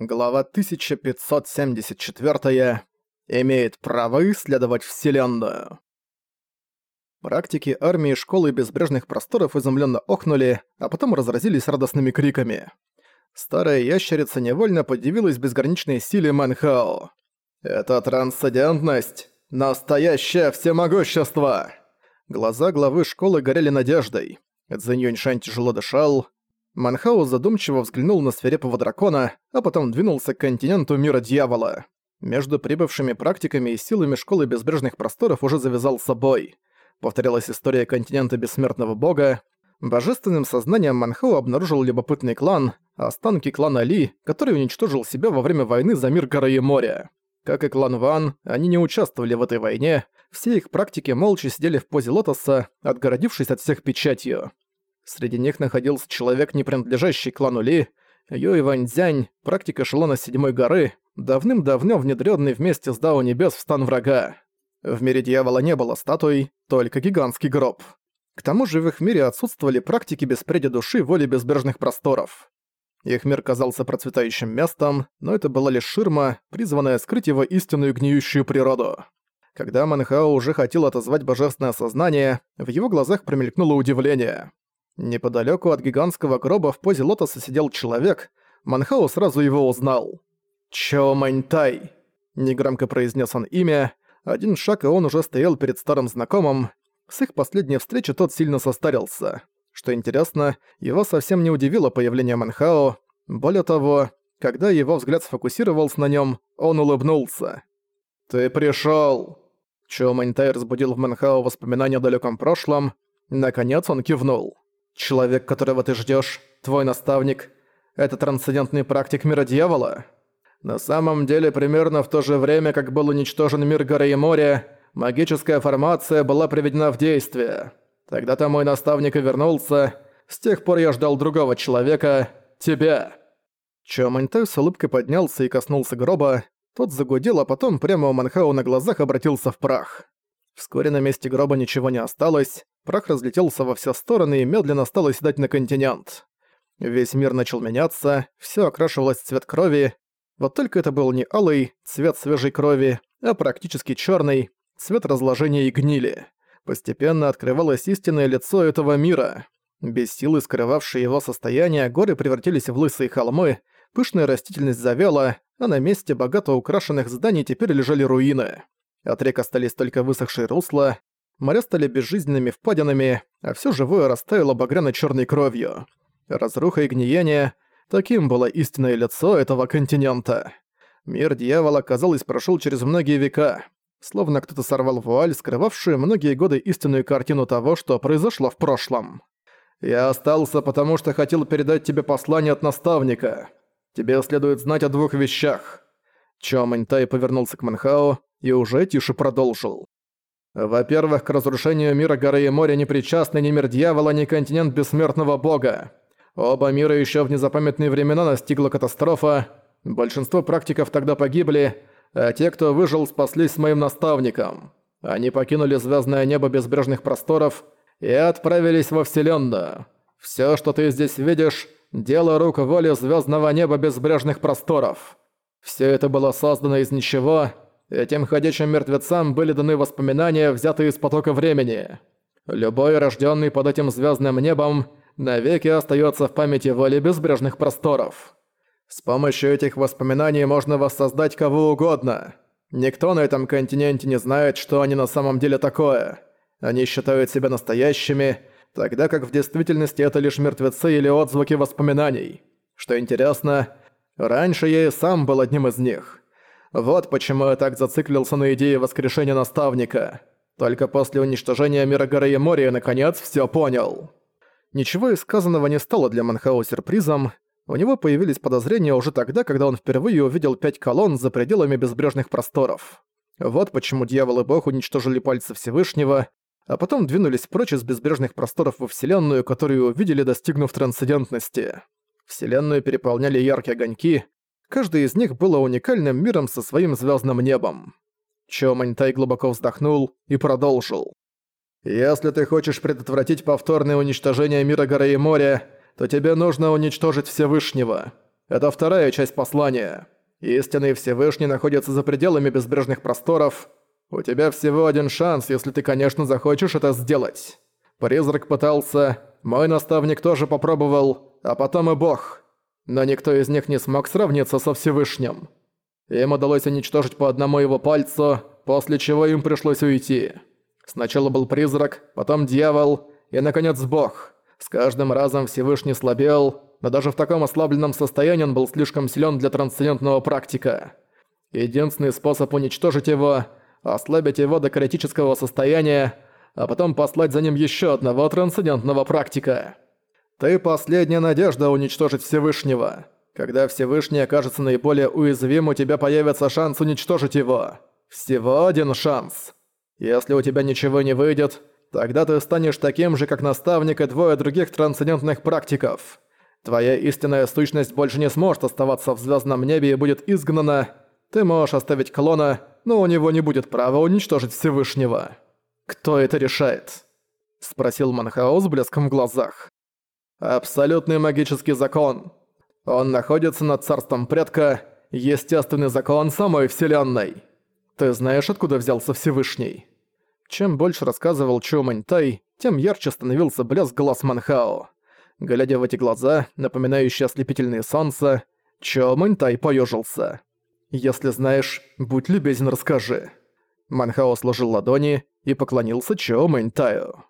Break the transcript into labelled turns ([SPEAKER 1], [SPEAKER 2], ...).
[SPEAKER 1] Глава 1574. Имеет право исследовать Вселенную. Практики армии школы безбрежных просторов изумленно охнули, а потом разразились радостными криками. Старая ящерица невольно подивилась безграничной силе Манхао. «Это трансцендентность! Настоящее всемогущество!» Глаза главы школы горели надеждой. Цзэнь Юньшань тяжело дышал, Манхау задумчиво взглянул на свирепого дракона, а потом двинулся к континенту мира дьявола. Между прибывшими практиками и силами Школы Безбрежных Просторов уже завязался бой. Повторялась история континента Бессмертного Бога. Божественным сознанием Манхау обнаружил любопытный клан, останки клана Ли, который уничтожил себя во время войны за мир горы и моря. Как и клан Ван, они не участвовали в этой войне, все их практики молча сидели в позе лотоса, отгородившись от всех печатью. Среди них находился человек, не принадлежащий клану Ли, Юй Ваньцзянь, практик эшелона Седьмой горы, давным-давно внедрённый вместе с Дао Небес в стан врага. В мире дьявола не было статуй, только гигантский гроб. К тому же в их мире отсутствовали практики беспреди души воли безбрежных просторов. Их мир казался процветающим местом, но это была лишь ширма, призванная скрыть его истинную гниющую природу. Когда Манхао уже хотел отозвать божественное сознание, в его глазах промелькнуло удивление. Неподалеку от гигантского гроба в позе лотоса сидел человек. Манхао сразу его узнал. «Чо Маньтай!» Негромко произнес он имя. Один шаг, и он уже стоял перед старым знакомым. С их последней встречи тот сильно состарился. Что интересно, его совсем не удивило появление Манхао. Более того, когда его взгляд сфокусировался на нем, он улыбнулся. «Ты пришёл!» Чо Маньтай разбудил в Манхао воспоминания о далеком прошлом. Наконец он кивнул. Человек, которого ты ждешь, твой наставник, это трансцендентный практик мира дьявола? На самом деле, примерно в то же время, как был уничтожен мир горы и моря, магическая формация была приведена в действие. Тогда-то мой наставник и вернулся. С тех пор я ждал другого человека, тебя. Чо Маньтай с улыбкой поднялся и коснулся гроба. Тот загудел, а потом прямо у Манхау на глазах обратился в прах. Вскоре на месте гроба ничего не осталось, прах разлетелся во все стороны и медленно стал оседать на континент. Весь мир начал меняться, все окрашивалось в цвет крови, вот только это был не алый, цвет свежей крови, а практически черный, цвет разложения и гнили. Постепенно открывалось истинное лицо этого мира. Без силы скрывавшие его состояние, горы превратились в лысые холмы, пышная растительность завяла, а на месте богато украшенных зданий теперь лежали руины. От рек остались только высохшие русла, моря стали безжизненными впадинами, а все живое растаяло багряно-черной кровью. Разруха и гниение — таким было истинное лицо этого континента. Мир дьявола, казалось, прошел через многие века, словно кто-то сорвал вуаль, скрывавшую многие годы истинную картину того, что произошло в прошлом. «Я остался, потому что хотел передать тебе послание от наставника. Тебе следует знать о двух вещах». Чо Мэньтай повернулся к Манхао, и уже тише продолжил. Во-первых, к разрушению мира горы и моря не причастны ни мир дьявола, ни континент бессмертного бога. Оба мира еще в незапамятные времена настигла катастрофа, большинство практиков тогда погибли, а те, кто выжил, спаслись с моим наставником. Они покинули звездное небо безбрежных просторов и отправились во Вселенную. Все, что ты здесь видишь, дело рук воли звездного неба безбрежных просторов. Все это было создано из ничего, Этим ходячим мертвецам были даны воспоминания, взятые из потока времени. Любой, рожденный под этим звездным небом, навеки остается в памяти воли безбрежных просторов. С помощью этих воспоминаний можно воссоздать кого угодно. Никто на этом континенте не знает, что они на самом деле такое. Они считают себя настоящими, тогда как в действительности это лишь мертвецы или отзвуки воспоминаний. Что интересно, раньше я и сам был одним из них. Вот почему я так зациклился на идее воскрешения наставника. Только после уничтожения мира горы и моря я наконец всё понял. Ничего из сказанного не стало для Манхао сюрпризом. У него появились подозрения уже тогда, когда он впервые увидел пять колонн за пределами безбрежных просторов. Вот почему дьявол и бог уничтожили пальцы Всевышнего, а потом двинулись прочь из безбрежных просторов во Вселенную, которую увидели, достигнув трансцендентности. Вселенную переполняли яркие огоньки, Каждый из них было уникальным миром со своим звездным небом. Чо Маньтай глубоко вздохнул и продолжил. «Если ты хочешь предотвратить повторное уничтожение мира горы и моря, то тебе нужно уничтожить Всевышнего. Это вторая часть послания. Истинный Всевышний находится за пределами безбрежных просторов. У тебя всего один шанс, если ты, конечно, захочешь это сделать. Призрак пытался, мой наставник тоже попробовал, а потом и Бог. Но никто из них не смог сравниться со Всевышним. Им удалось уничтожить по одному его пальцу, после чего им пришлось уйти. Сначала был призрак, потом дьявол и, наконец, Бог. С каждым разом Всевышний слабел, но даже в таком ослабленном состоянии он был слишком силен для трансцендентного практика. Единственный способ уничтожить его – ослабить его до критического состояния, а потом послать за ним еще одного трансцендентного практика. Ты последняя надежда уничтожить Всевышнего. Когда Всевышний окажется наиболее уязвим, у тебя появится шанс уничтожить его. Всего один шанс. Если у тебя ничего не выйдет, тогда ты станешь таким же, как наставник и двое других трансцендентных практиков. Твоя истинная сущность больше не сможет оставаться в звездном небе и будет изгнана. Ты можешь оставить клона, но у него не будет права уничтожить Всевышнего. Кто это решает? Спросил Манхао с блеском в глазах. Абсолютный магический закон. Он находится над царством предка, естественный закон самой Вселенной. Ты знаешь, откуда взялся Всевышний? Чем больше рассказывал Чо Маньтай, тем ярче становился блеск глаз Манхао. Глядя в эти глаза, напоминающие ослепительные солнца, Чо Маньтай поёжился. «Если знаешь, будь любезен, расскажи». Манхао сложил ладони и поклонился Чо Мэньтаю.